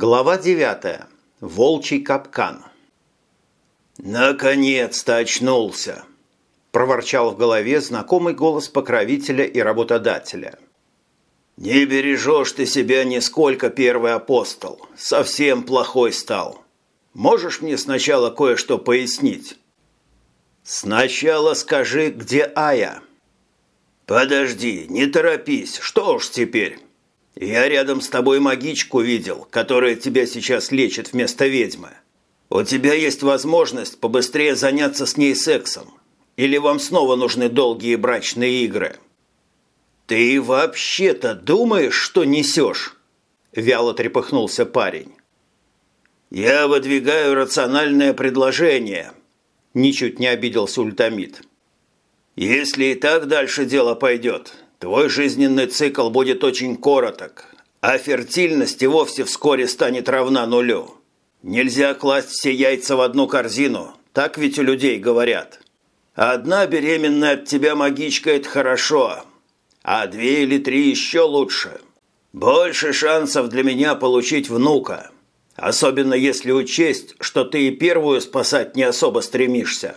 Глава 9. Волчий капкан. «Наконец-то очнулся!» – проворчал в голове знакомый голос покровителя и работодателя. «Не бережешь ты себя нисколько, первый апостол. Совсем плохой стал. Можешь мне сначала кое-что пояснить?» «Сначала скажи, где Ая?» «Подожди, не торопись, что уж теперь?» «Я рядом с тобой магичку видел, которая тебя сейчас лечит вместо ведьмы. У тебя есть возможность побыстрее заняться с ней сексом. Или вам снова нужны долгие брачные игры?» «Ты вообще-то думаешь, что несешь?» – вяло трепыхнулся парень. «Я выдвигаю рациональное предложение», – ничуть не обиделся ультамид. «Если и так дальше дело пойдет, Твой жизненный цикл будет очень короток, а фертильность и вовсе вскоре станет равна нулю. Нельзя класть все яйца в одну корзину, так ведь у людей говорят. Одна беременная от тебя магичка – это хорошо, а две или три еще лучше. Больше шансов для меня получить внука, особенно если учесть, что ты и первую спасать не особо стремишься.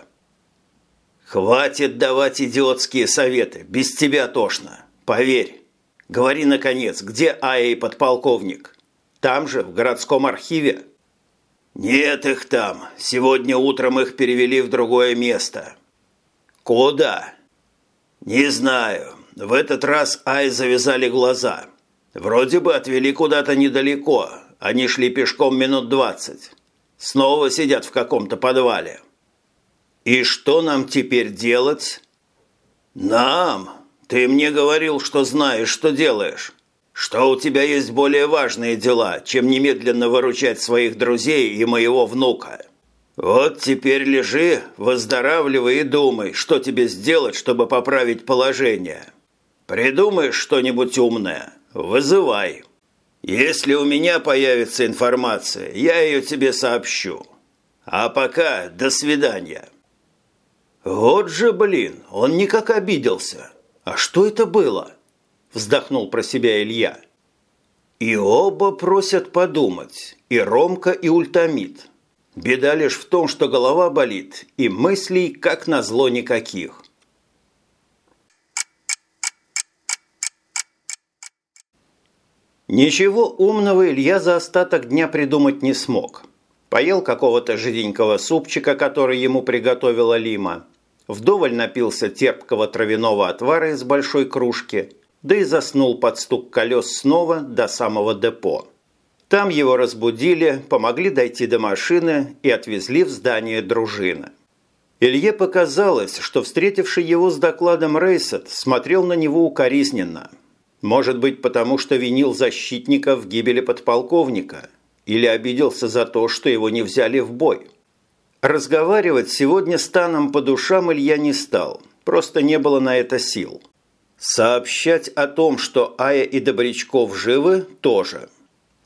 «Хватит давать идиотские советы, без тебя тошно. Поверь. Говори, наконец, где Ая подполковник? Там же, в городском архиве?» «Нет их там. Сегодня утром их перевели в другое место». «Куда?» «Не знаю. В этот раз Ай завязали глаза. Вроде бы отвели куда-то недалеко. Они шли пешком минут двадцать. Снова сидят в каком-то подвале». «И что нам теперь делать?» «Нам? Ты мне говорил, что знаешь, что делаешь. Что у тебя есть более важные дела, чем немедленно выручать своих друзей и моего внука. Вот теперь лежи, выздоравливай и думай, что тебе сделать, чтобы поправить положение. Придумаешь что-нибудь умное? Вызывай. Если у меня появится информация, я ее тебе сообщу. А пока до свидания». «Вот же, блин, он никак обиделся. А что это было?» Вздохнул про себя Илья. И оба просят подумать, и Ромка, и Ультамид. Беда лишь в том, что голова болит, и мыслей, как назло, никаких. Ничего умного Илья за остаток дня придумать не смог. Поел какого-то жиденького супчика, который ему приготовила Лима, Вдоволь напился терпкого травяного отвара из большой кружки, да и заснул под стук колес снова до самого депо. Там его разбудили, помогли дойти до машины и отвезли в здание дружины. Илье показалось, что встретивший его с докладом Рейсет смотрел на него укоризненно. Может быть, потому что винил защитника в гибели подполковника или обиделся за то, что его не взяли в бой. Разговаривать сегодня с Таном по душам Илья не стал, просто не было на это сил. Сообщать о том, что Ая и Добрячков живы, тоже.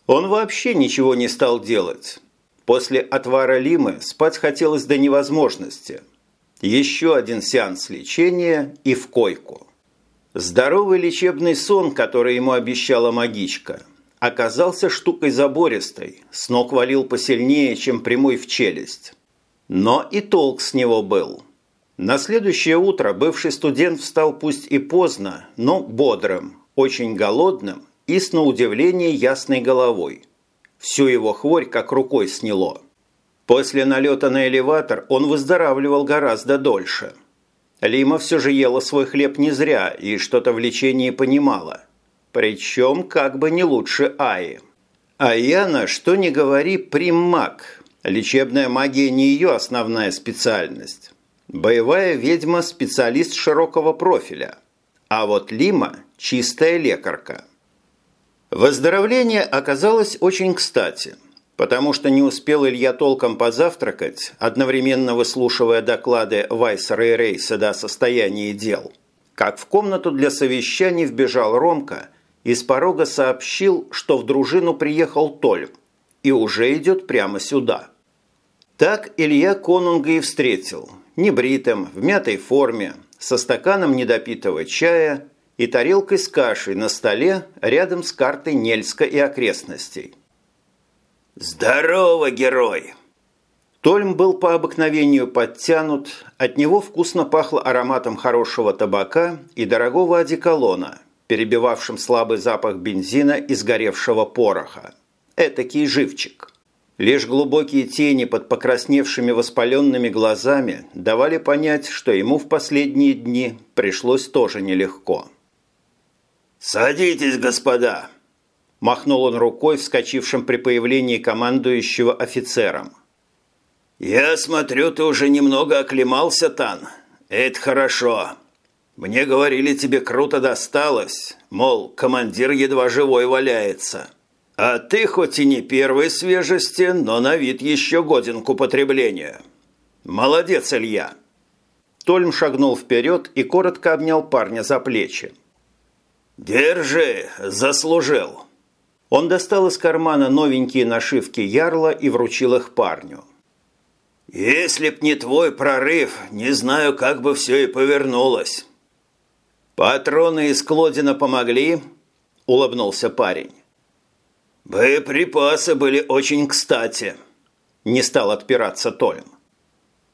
Он вообще ничего не стал делать. После отвара Лимы спать хотелось до невозможности. Еще один сеанс лечения и в койку. Здоровый лечебный сон, который ему обещала магичка, оказался штукой забористой, с ног валил посильнее, чем прямой в челюсть. Но и толк с него был. На следующее утро бывший студент встал пусть и поздно, но бодрым, очень голодным и, с на удивление, ясной головой. Всю его хворь как рукой сняло. После налета на элеватор он выздоравливал гораздо дольше. Лима все же ела свой хлеб не зря и что-то в лечении понимала. Причем как бы не лучше Аи. А Яна, что ни говори, приммаг, Лечебная магия не ее основная специальность. Боевая ведьма – специалист широкого профиля. А вот Лима – чистая лекарка. Выздоровление оказалось очень кстати, потому что не успел Илья толком позавтракать, одновременно выслушивая доклады Вайсера и Рейса о состоянии дел, как в комнату для совещаний вбежал Ромка и с порога сообщил, что в дружину приехал Толь и уже идет прямо сюда – так Илья Конунга и встретил, небритым, в мятой форме, со стаканом недопитого чая и тарелкой с кашей на столе рядом с картой Нельска и окрестностей. «Здорово, герой!» Тольм был по обыкновению подтянут, от него вкусно пахло ароматом хорошего табака и дорогого одеколона, перебивавшим слабый запах бензина и сгоревшего пороха. Этакий живчик. Лишь глубокие тени под покрасневшими воспаленными глазами давали понять, что ему в последние дни пришлось тоже нелегко. «Садитесь, господа!» Махнул он рукой, вскочившим при появлении командующего офицером. «Я смотрю, ты уже немного оклемался, Тан. Это хорошо. Мне говорили, тебе круто досталось. Мол, командир едва живой валяется. А ты хоть и не первой свежести, но на вид еще годен к употреблению. Молодец, Илья!» Тольм шагнул вперед и коротко обнял парня за плечи. «Держи, заслужил!» Он достал из кармана новенькие нашивки ярла и вручил их парню. «Если б не твой прорыв, не знаю, как бы все и повернулось». «Патроны из Клодина помогли?» – улыбнулся парень. «Боеприпасы были очень кстати», – не стал отпираться Толем.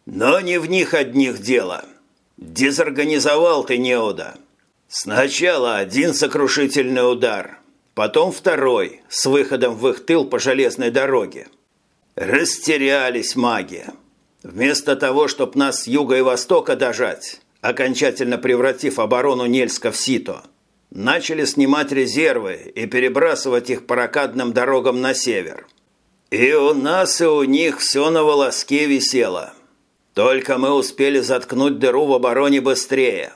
«Но не в них одних дело. Дезорганизовал ты неуда. Сначала один сокрушительный удар, потом второй с выходом в их тыл по железной дороге. Растерялись маги. Вместо того, чтобы нас с юга и востока дожать, окончательно превратив оборону Нельска в сито, начали снимать резервы и перебрасывать их по ракадным дорогам на север. И у нас, и у них все на волоске висело. Только мы успели заткнуть дыру в обороне быстрее.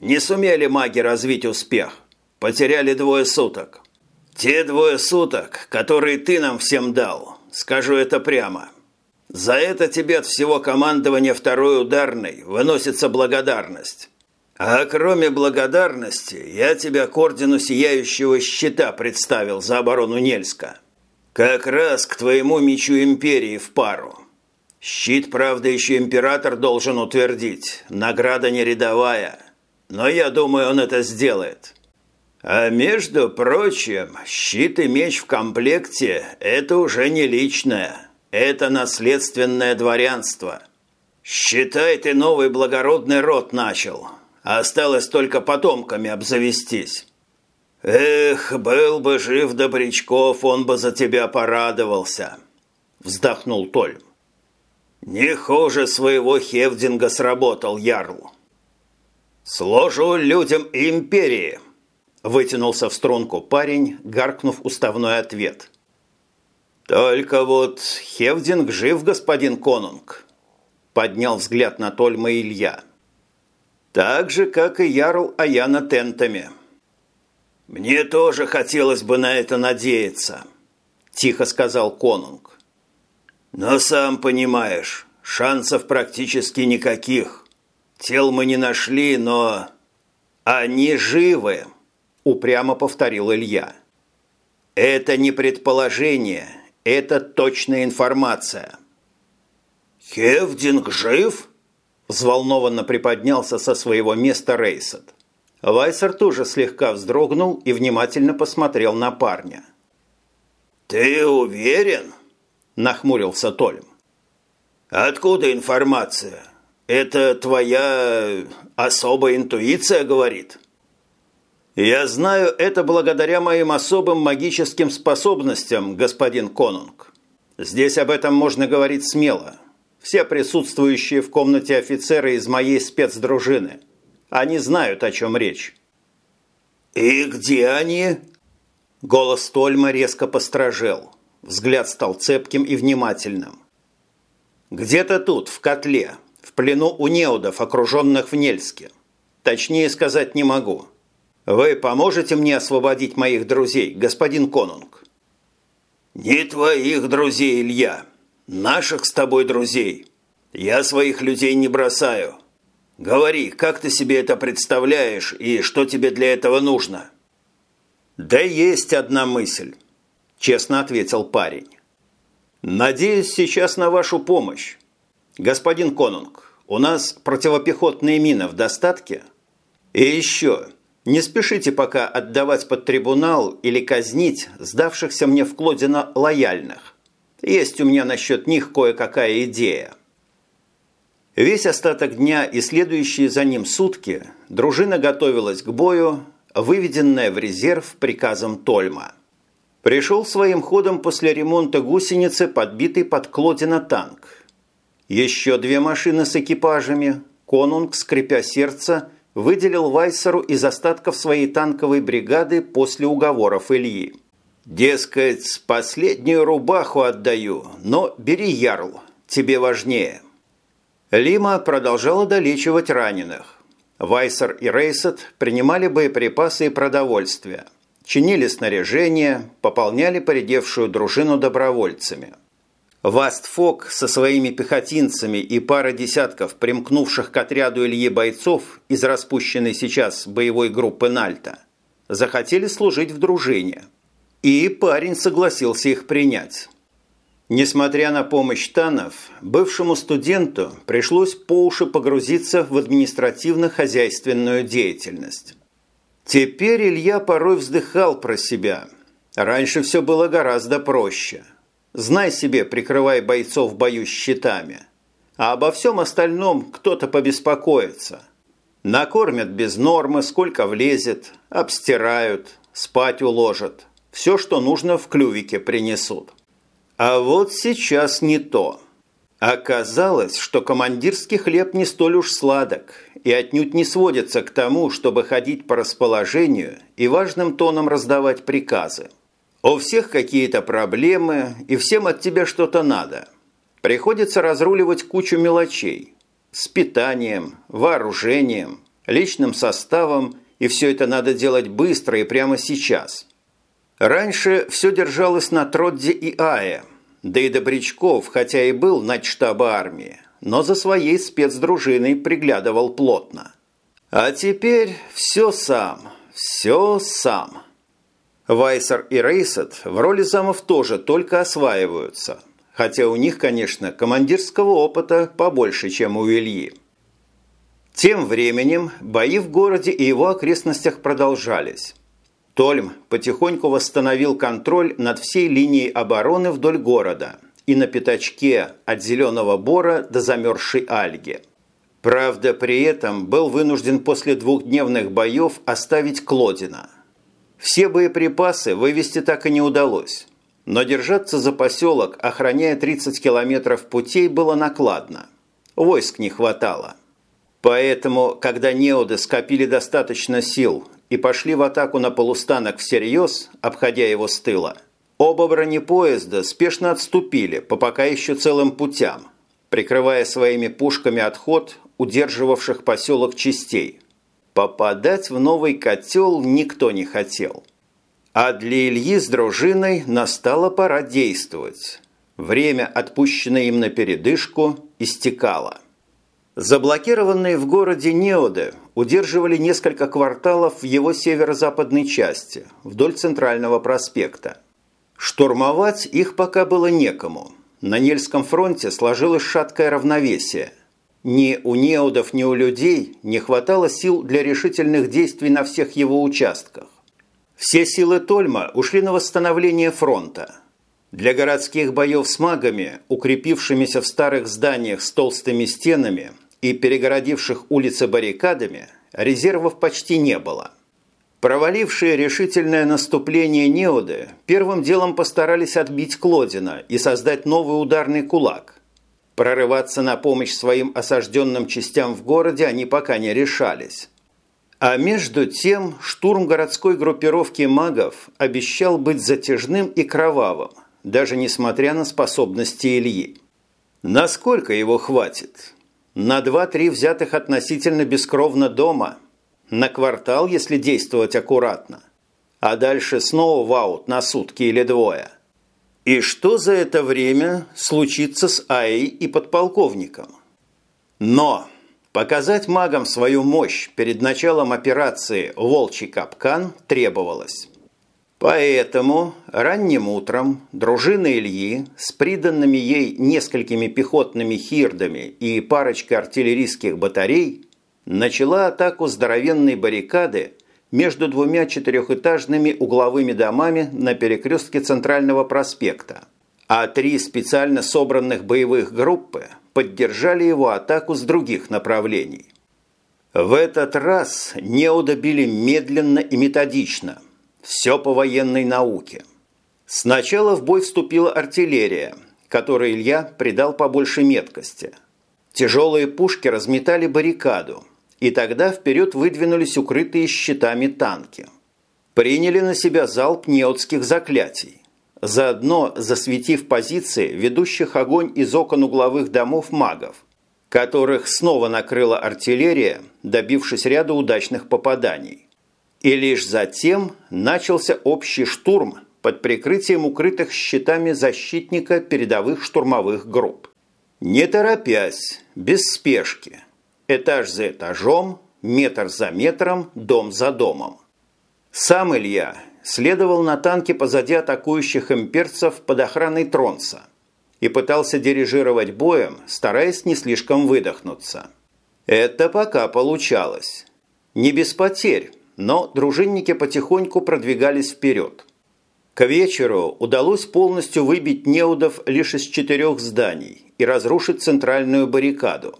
Не сумели маги развить успех. Потеряли двое суток. Те двое суток, которые ты нам всем дал, скажу это прямо – за это тебе от всего командования второй ударной выносится благодарность. А кроме благодарности, я тебя к ордену Сияющего Щита представил за оборону Нельска. Как раз к твоему мечу Империи в пару. Щит, правда, еще Император должен утвердить. Награда не рядовая. Но я думаю, он это сделает. А между прочим, щит и меч в комплекте – это уже не личное – это наследственное дворянство. Считай, ты новый благородный род начал. Осталось только потомками обзавестись. Эх, был бы жив Добрячков, он бы за тебя порадовался. Вздохнул Толь. Не хуже своего Хевдинга сработал Ярл. Сложу людям империи. Вытянулся в струнку парень, гаркнув уставной ответ – «Только вот Хевдинг жив, господин Конунг», – поднял взгляд на Тольма Илья. «Так же, как и Ярл Аяна тентами». «Мне тоже хотелось бы на это надеяться», – тихо сказал Конунг. «Но сам понимаешь, шансов практически никаких. Тел мы не нашли, но...» «Они живы», – упрямо повторил Илья. «Это не предположение, это точная информация. «Хевдинг жив?» Взволнованно приподнялся со своего места Рейсет. Вайсер тоже слегка вздрогнул и внимательно посмотрел на парня. «Ты уверен?» – нахмурился Толем. «Откуда информация? Это твоя особая интуиция говорит?» «Я знаю это благодаря моим особым магическим способностям, господин Конунг. Здесь об этом можно говорить смело. Все присутствующие в комнате офицеры из моей спецдружины. Они знают, о чем речь». «И где они?» Голос Тольма резко постражел. Взгляд стал цепким и внимательным. «Где-то тут, в котле, в плену у неудов, окруженных в Нельске. Точнее сказать не могу». Вы поможете мне освободить моих друзей, господин Конунг?» «Не твоих друзей, Илья. Наших с тобой друзей. Я своих людей не бросаю. Говори, как ты себе это представляешь и что тебе для этого нужно?» «Да есть одна мысль», – честно ответил парень. «Надеюсь сейчас на вашу помощь. Господин Конунг, у нас противопехотные мины в достатке? И еще, не спешите пока отдавать под трибунал или казнить сдавшихся мне в Клодина лояльных. Есть у меня насчет них кое-какая идея. Весь остаток дня и следующие за ним сутки дружина готовилась к бою, выведенная в резерв приказом Тольма. Пришел своим ходом после ремонта гусеницы подбитый под Клодина танк. Еще две машины с экипажами Конунг, скрипя сердце, выделил Вайсеру из остатков своей танковой бригады после уговоров Ильи. «Дескать, последнюю рубаху отдаю, но бери ярл, тебе важнее». Лима продолжала долечивать раненых. Вайсер и Рейсет принимали боеприпасы и продовольствие, чинили снаряжение, пополняли поредевшую дружину добровольцами. Вастфок со своими пехотинцами и пара десятков примкнувших к отряду Ильи бойцов из распущенной сейчас боевой группы Нальта захотели служить в дружине. И парень согласился их принять. Несмотря на помощь Танов, бывшему студенту пришлось по уши погрузиться в административно-хозяйственную деятельность. Теперь Илья порой вздыхал про себя. Раньше все было гораздо проще. Знай себе, прикрывай бойцов в бою щитами. А обо всем остальном кто-то побеспокоится. Накормят без нормы, сколько влезет, обстирают, спать уложат. Все, что нужно, в клювике принесут. А вот сейчас не то. Оказалось, что командирский хлеб не столь уж сладок и отнюдь не сводится к тому, чтобы ходить по расположению и важным тоном раздавать приказы. У всех какие-то проблемы, и всем от тебя что-то надо. Приходится разруливать кучу мелочей. С питанием, вооружением, личным составом, и все это надо делать быстро и прямо сейчас – Раньше все держалось на Тродде и Ае, да и Добрячков, хотя и был начштаба армии, но за своей спецдружиной приглядывал плотно. А теперь все сам, все сам. Вайсер и Рейсет в роли замов тоже только осваиваются, хотя у них, конечно, командирского опыта побольше, чем у Ильи. Тем временем бои в городе и его окрестностях продолжались. Тольм потихоньку восстановил контроль над всей линией обороны вдоль города и на пятачке от Зеленого Бора до замерзшей Альги. Правда, при этом был вынужден после двухдневных боев оставить Клодина. Все боеприпасы вывести так и не удалось. Но держаться за поселок, охраняя 30 километров путей, было накладно. Войск не хватало. Поэтому, когда неоды скопили достаточно сил и пошли в атаку на полустанок всерьез, обходя его с тыла, оба бронепоезда спешно отступили по пока еще целым путям, прикрывая своими пушками отход удерживавших поселок частей. Попадать в новый котел никто не хотел. А для Ильи с дружиной настала пора действовать. Время, отпущенное им на передышку, истекало. Заблокированные в городе Неоды удерживали несколько кварталов в его северо-западной части, вдоль Центрального проспекта. Штурмовать их пока было некому. На Нельском фронте сложилось шаткое равновесие. Ни у неодов, ни у людей не хватало сил для решительных действий на всех его участках. Все силы Тольма ушли на восстановление фронта. Для городских боев с магами, укрепившимися в старых зданиях с толстыми стенами – и перегородивших улицы баррикадами резервов почти не было. Провалившие решительное наступление Неоды первым делом постарались отбить Клодина и создать новый ударный кулак. Прорываться на помощь своим осажденным частям в городе они пока не решались. А между тем штурм городской группировки магов обещал быть затяжным и кровавым, даже несмотря на способности Ильи. Насколько его хватит? На два-три взятых относительно бескровно дома. На квартал, если действовать аккуратно. А дальше снова в аут на сутки или двое. И что за это время случится с Аей и подполковником? Но показать магам свою мощь перед началом операции «Волчий капкан» требовалось. Поэтому ранним утром дружина Ильи с приданными ей несколькими пехотными хирдами и парочкой артиллерийских батарей начала атаку здоровенной баррикады между двумя четырехэтажными угловыми домами на перекрестке Центрального проспекта, а три специально собранных боевых группы поддержали его атаку с других направлений. В этот раз неуда били медленно и методично. Все по военной науке. Сначала в бой вступила артиллерия, которой Илья придал побольше меткости. Тяжелые пушки разметали баррикаду, и тогда вперед выдвинулись укрытые щитами танки. Приняли на себя залп неотских заклятий заодно засветив позиции ведущих огонь из окон угловых домов магов, которых снова накрыла артиллерия, добившись ряда удачных попаданий. И лишь затем начался общий штурм под прикрытием укрытых щитами защитника передовых штурмовых групп. Не торопясь, без спешки, этаж за этажом, метр за метром, дом за домом. Сам Илья следовал на танке позади атакующих имперцев под охраной Тронса и пытался дирижировать боем, стараясь не слишком выдохнуться. Это пока получалось. Не без потерь, но дружинники потихоньку продвигались вперед. К вечеру удалось полностью выбить неудов лишь из четырех зданий и разрушить центральную баррикаду.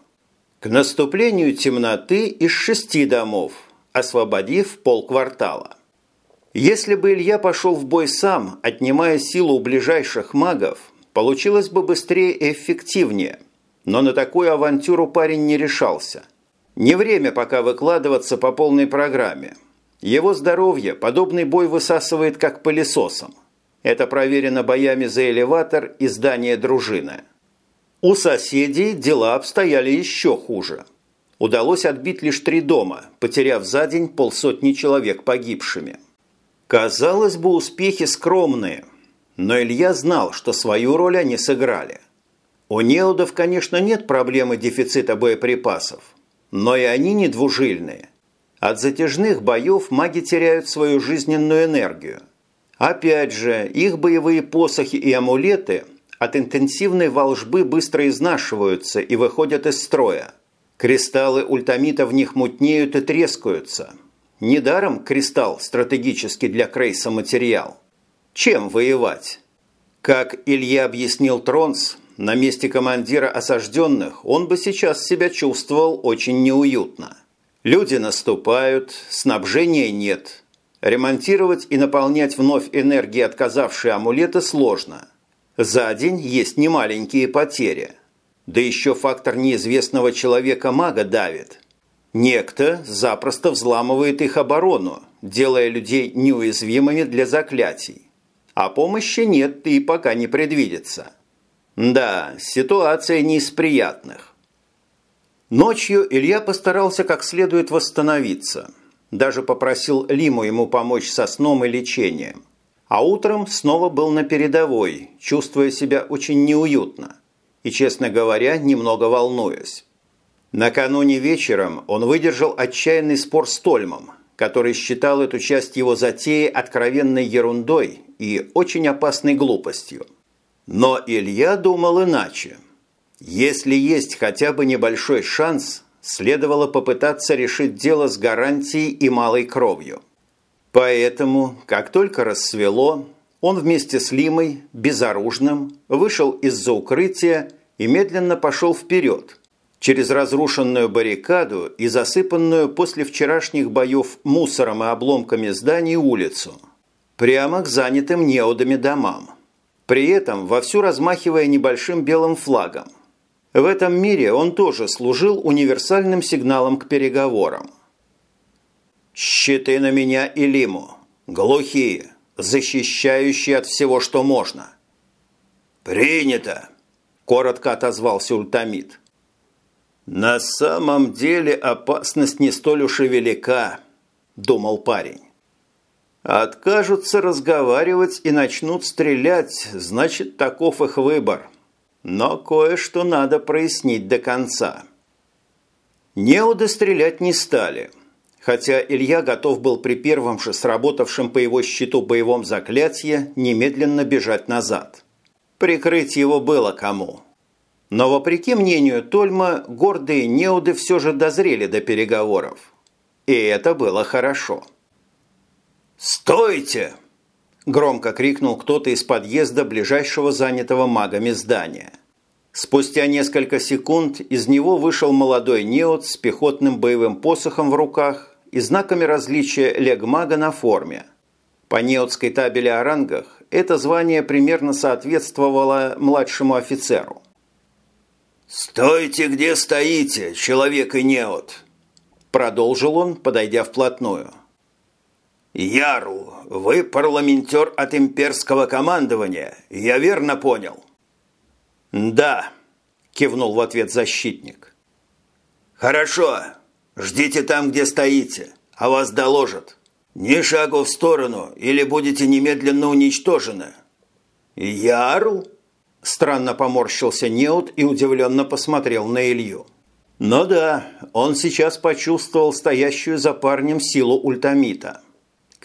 К наступлению темноты из шести домов, освободив полквартала. Если бы Илья пошел в бой сам, отнимая силу у ближайших магов, получилось бы быстрее и эффективнее. Но на такую авантюру парень не решался. Не время пока выкладываться по полной программе. Его здоровье подобный бой высасывает как пылесосом. Это проверено боями за элеватор и здание дружины. У соседей дела обстояли еще хуже. Удалось отбить лишь три дома, потеряв за день полсотни человек погибшими. Казалось бы, успехи скромные, но Илья знал, что свою роль они сыграли. У неудов, конечно, нет проблемы дефицита боеприпасов, но и они не двужильные. От затяжных боев маги теряют свою жизненную энергию. Опять же, их боевые посохи и амулеты от интенсивной волжбы быстро изнашиваются и выходят из строя. Кристаллы ультамита в них мутнеют и трескаются – Недаром кристалл стратегический для Крейса материал. Чем воевать? Как Илья объяснил Тронс, на месте командира осажденных он бы сейчас себя чувствовал очень неуютно. Люди наступают, снабжения нет. Ремонтировать и наполнять вновь энергией отказавшие амулеты сложно. За день есть немаленькие потери. Да еще фактор неизвестного человека-мага давит – Некто запросто взламывает их оборону, делая людей неуязвимыми для заклятий. А помощи нет и пока не предвидится. Да, ситуация не из приятных. Ночью Илья постарался как следует восстановиться. Даже попросил Лиму ему помочь со сном и лечением. А утром снова был на передовой, чувствуя себя очень неуютно. И, честно говоря, немного волнуясь. Накануне вечером он выдержал отчаянный спор с Тольмом, который считал эту часть его затеи откровенной ерундой и очень опасной глупостью. Но Илья думал иначе. Если есть хотя бы небольшой шанс, следовало попытаться решить дело с гарантией и малой кровью. Поэтому, как только рассвело, он вместе с Лимой, безоружным, вышел из-за укрытия и медленно пошел вперед – через разрушенную баррикаду и засыпанную после вчерашних боев мусором и обломками зданий улицу, прямо к занятым неудами домам, при этом вовсю размахивая небольшим белым флагом. В этом мире он тоже служил универсальным сигналом к переговорам. «Щиты на меня и Лиму, глухие, защищающие от всего, что можно». «Принято!» – коротко отозвался ультамид – «На самом деле опасность не столь уж и велика», – думал парень. «Откажутся разговаривать и начнут стрелять, значит, таков их выбор. Но кое-что надо прояснить до конца». Неуды стрелять не стали, хотя Илья готов был при первом же сработавшем по его щиту боевом заклятии немедленно бежать назад. Прикрыть его было кому – но, вопреки мнению Тольма, гордые неуды все же дозрели до переговоров. И это было хорошо. «Стойте!» – громко крикнул кто-то из подъезда ближайшего занятого магами здания. Спустя несколько секунд из него вышел молодой неот с пехотным боевым посохом в руках и знаками различия легмага на форме. По неотской табели о рангах это звание примерно соответствовало младшему офицеру. «Стойте, где стоите, человек и неот!» Продолжил он, подойдя вплотную. «Яру, вы парламентер от имперского командования, я верно понял?» «Да», – кивнул в ответ защитник. «Хорошо. Ждите там, где стоите, а вас доложат. Ни шагу в сторону, или будете немедленно уничтожены». «Ярл?» – странно поморщился Неут и удивленно посмотрел на Илью. Но да, он сейчас почувствовал стоящую за парнем силу ультамита.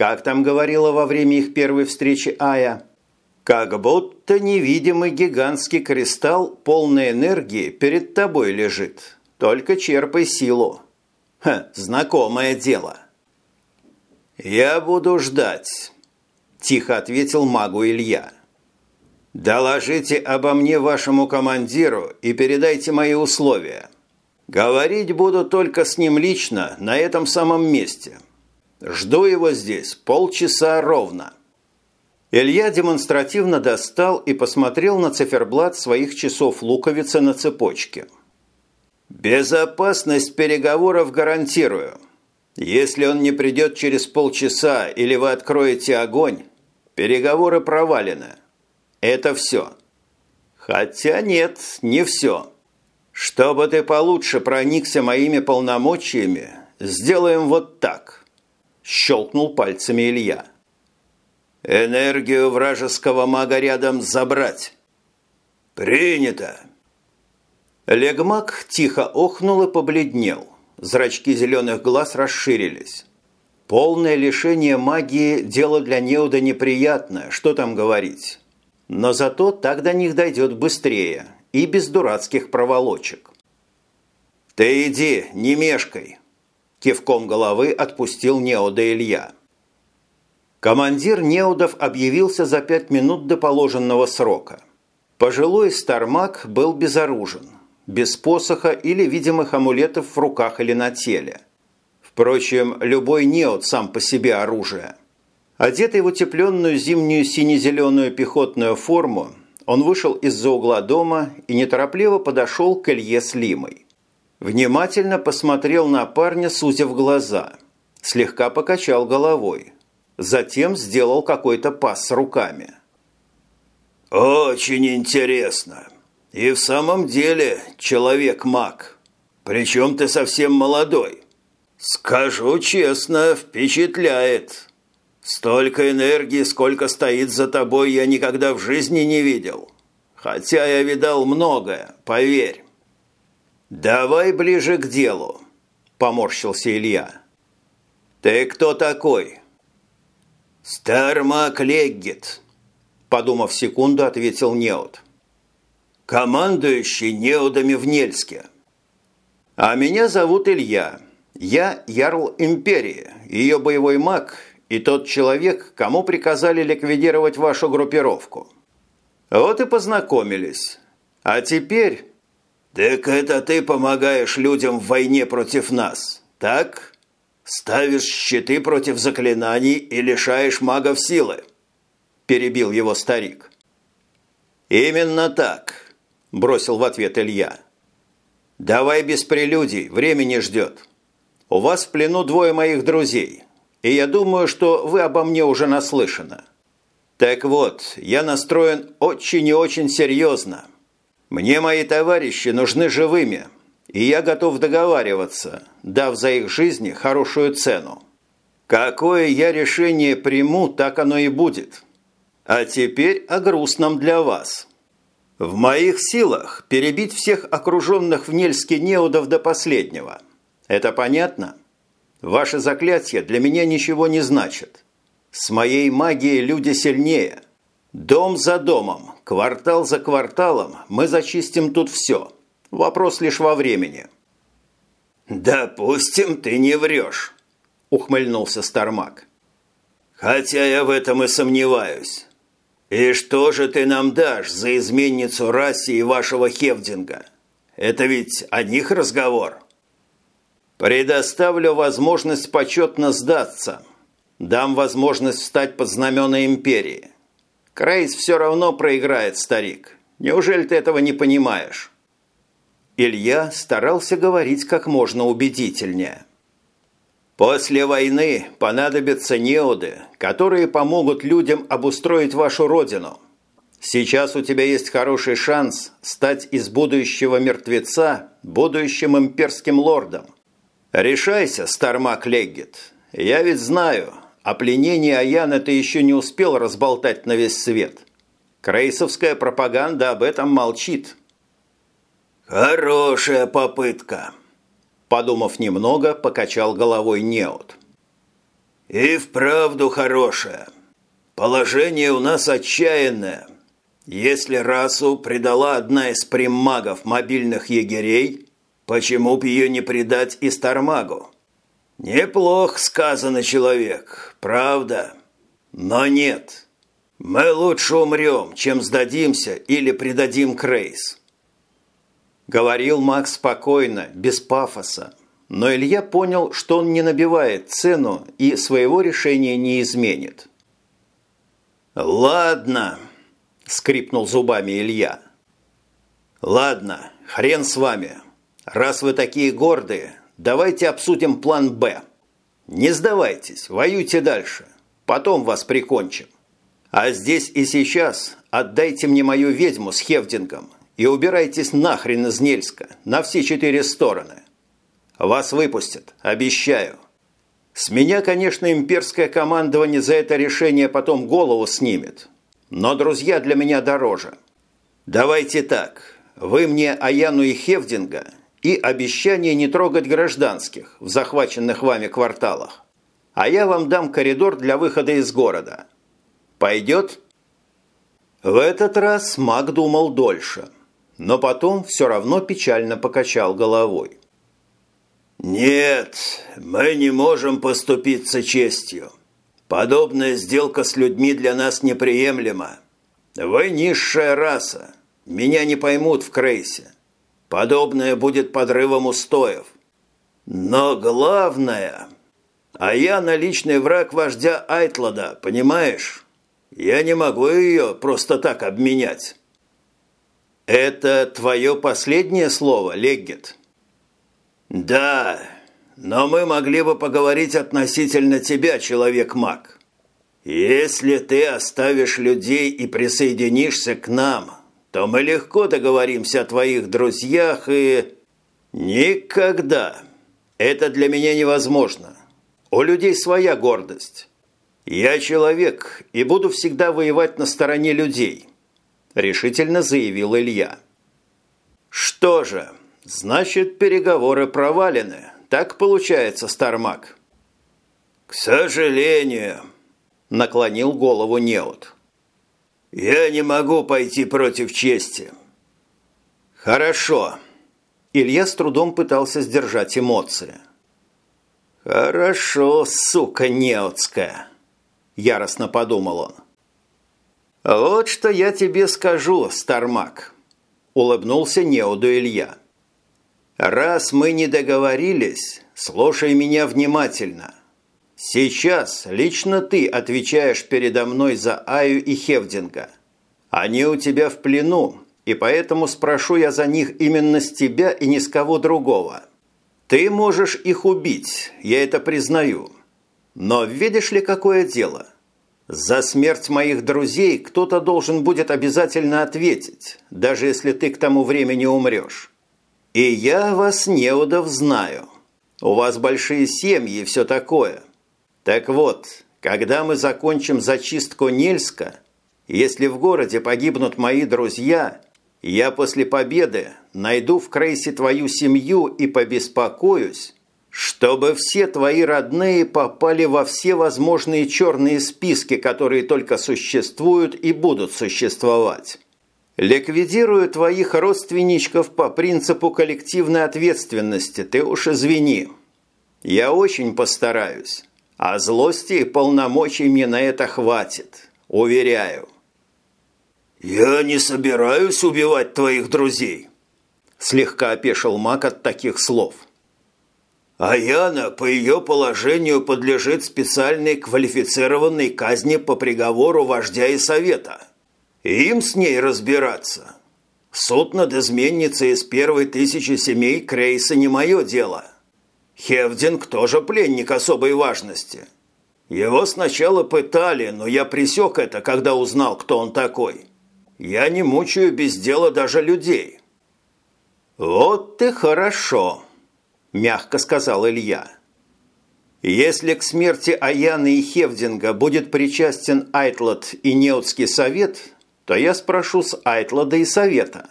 Как там говорила во время их первой встречи Ая? Как будто невидимый гигантский кристалл полной энергии перед тобой лежит. Только черпай силу. Ха, знакомое дело. «Я буду ждать», – тихо ответил магу Илья. «Доложите обо мне вашему командиру и передайте мои условия». Говорить буду только с ним лично на этом самом месте. Жду его здесь полчаса ровно». Илья демонстративно достал и посмотрел на циферблат своих часов луковицы на цепочке. «Безопасность переговоров гарантирую. Если он не придет через полчаса или вы откроете огонь, переговоры провалены. Это все. Хотя нет, не все. «Чтобы ты получше проникся моими полномочиями, сделаем вот так», – щелкнул пальцами Илья. «Энергию вражеского мага рядом забрать». «Принято!» Легмак тихо охнул и побледнел. Зрачки зеленых глаз расширились. Полное лишение магии – дело для неуда неприятное, что там говорить. Но зато так до них дойдет быстрее, и без дурацких проволочек. «Ты иди, не мешкай!» Кивком головы отпустил Неода Илья. Командир Неудов объявился за пять минут до положенного срока. Пожилой Стармак был безоружен, без посоха или видимых амулетов в руках или на теле. Впрочем, любой неот сам по себе оружие. Одетый в утепленную зимнюю сине-зеленую пехотную форму, он вышел из-за угла дома и неторопливо подошел к Илье с Лимой. Внимательно посмотрел на парня, сузив глаза. Слегка покачал головой. Затем сделал какой-то пас руками. «Очень интересно. И в самом деле человек-маг. Причем ты совсем молодой. Скажу честно, впечатляет». Столько энергии, сколько стоит за тобой, я никогда в жизни не видел. Хотя я видал многое, поверь. Давай ближе к делу, поморщился Илья. Ты кто такой? Стармак Леггет, подумав секунду, ответил Неот. Командующий Неодами в Нельске. А меня зовут Илья. Я Ярл Империи, ее боевой маг и тот человек, кому приказали ликвидировать вашу группировку. Вот и познакомились. А теперь... Так это ты помогаешь людям в войне против нас, так? Ставишь щиты против заклинаний и лишаешь магов силы. Перебил его старик. Именно так, бросил в ответ Илья. Давай без прелюдий, времени ждет. У вас в плену двое моих друзей – и я думаю, что вы обо мне уже наслышаны. Так вот, я настроен очень и очень серьезно. Мне мои товарищи нужны живыми, и я готов договариваться, дав за их жизни хорошую цену. Какое я решение приму, так оно и будет. А теперь о грустном для вас. В моих силах перебить всех окруженных в Нельске неудов до последнего. Это понятно? Ваши заклятия для меня ничего не значат. С моей магией люди сильнее. Дом за домом, квартал за кварталом мы зачистим тут все. Вопрос лишь во времени». «Допустим, ты не врешь», – ухмыльнулся Стармак. Хотя я в этом и сомневаюсь. И что же ты нам дашь за изменницу расе и вашего Хевдинга? Это ведь о них разговор. Предоставлю возможность почетно сдаться. Дам возможность встать под знамена империи. Крейс все равно проиграет, старик. Неужели ты этого не понимаешь? Илья старался говорить как можно убедительнее. После войны понадобятся неоды, которые помогут людям обустроить вашу родину. Сейчас у тебя есть хороший шанс стать из будущего мертвеца будущим имперским лордом. Решайся, Стармак Леггет. Я ведь знаю, о пленении Аяна ты еще не успел разболтать на весь свет. Крейсовская пропаганда об этом молчит. Хорошая попытка. Подумав немного, покачал головой Неот. «И вправду хорошая. Положение у нас отчаянное. Если расу предала одна из приммагов мобильных егерей, почему бы ее не предать и Стармагу? Неплохо сказано, человек, правда? Но нет. Мы лучше умрем, чем сдадимся или предадим Крейс. Говорил Макс спокойно, без пафоса. Но Илья понял, что он не набивает цену и своего решения не изменит. «Ладно», – скрипнул зубами Илья. «Ладно, хрен с вами. Раз вы такие гордые, давайте обсудим план «Б». Не сдавайтесь, воюйте дальше. Потом вас прикончим. А здесь и сейчас отдайте мне мою ведьму с Хевдингом – и убирайтесь нахрен из Нельска на все четыре стороны. Вас выпустят, обещаю. С меня, конечно, имперское командование за это решение потом голову снимет. Но друзья для меня дороже. Давайте так. Вы мне Аяну и Хевдинга и обещание не трогать гражданских в захваченных вами кварталах. А я вам дам коридор для выхода из города. Пойдет? В этот раз маг думал дольше – но потом все равно печально покачал головой. «Нет, мы не можем поступиться честью. Подобная сделка с людьми для нас неприемлема. Вы низшая раса. Меня не поймут в Крейсе. Подобное будет подрывом устоев. Но главное... А я наличный враг вождя Айтлада, понимаешь? Я не могу ее просто так обменять». «Это твое последнее слово, Леггет?» «Да, но мы могли бы поговорить относительно тебя, человек-маг. Если ты оставишь людей и присоединишься к нам, то мы легко договоримся о твоих друзьях и...» «Никогда. Это для меня невозможно. У людей своя гордость. Я человек и буду всегда воевать на стороне людей». – решительно заявил Илья. «Что же, значит, переговоры провалены. Так получается, Стармак?» «К сожалению», – наклонил голову Неот. «Я не могу пойти против чести». «Хорошо». Илья с трудом пытался сдержать эмоции. «Хорошо, сука неотская», – яростно подумал он. «Вот что я тебе скажу, Стармак», – улыбнулся Неуду Илья. «Раз мы не договорились, слушай меня внимательно. Сейчас лично ты отвечаешь передо мной за Аю и Хевдинга. Они у тебя в плену, и поэтому спрошу я за них именно с тебя и ни с кого другого. Ты можешь их убить, я это признаю. Но видишь ли, какое дело?» За смерть моих друзей кто-то должен будет обязательно ответить, даже если ты к тому времени умрешь. И я вас, неудов, знаю. У вас большие семьи и все такое. Так вот, когда мы закончим зачистку Нельска, если в городе погибнут мои друзья, я после победы найду в Крейсе твою семью и побеспокоюсь, чтобы все твои родные попали во все возможные черные списки, которые только существуют и будут существовать. Ликвидирую твоих родственничков по принципу коллективной ответственности, ты уж извини. Я очень постараюсь. А злости и полномочий мне на это хватит, уверяю. «Я не собираюсь убивать твоих друзей», – слегка опешил маг от таких слов. «А Яна по ее положению подлежит специальной квалифицированной казни по приговору вождя и совета. Им с ней разбираться. Суд над изменницей из первой тысячи семей Крейса не мое дело. Хевдинг тоже пленник особой важности. Его сначала пытали, но я пресек это, когда узнал, кто он такой. Я не мучаю без дела даже людей». «Вот ты хорошо», – мягко сказал Илья. «Если к смерти Аяны и Хевдинга будет причастен Айтлот и Неотский совет, то я спрошу с Айтлода и совета.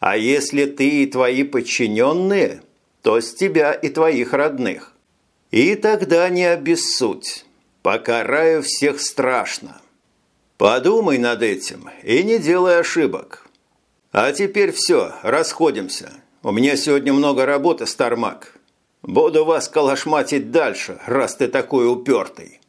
А если ты и твои подчиненные, то с тебя и твоих родных. И тогда не обессудь. Покараю всех страшно. Подумай над этим и не делай ошибок. А теперь все, расходимся. У меня сегодня много работы, Стармак. Буду вас калашматить дальше, раз ты такой упертый.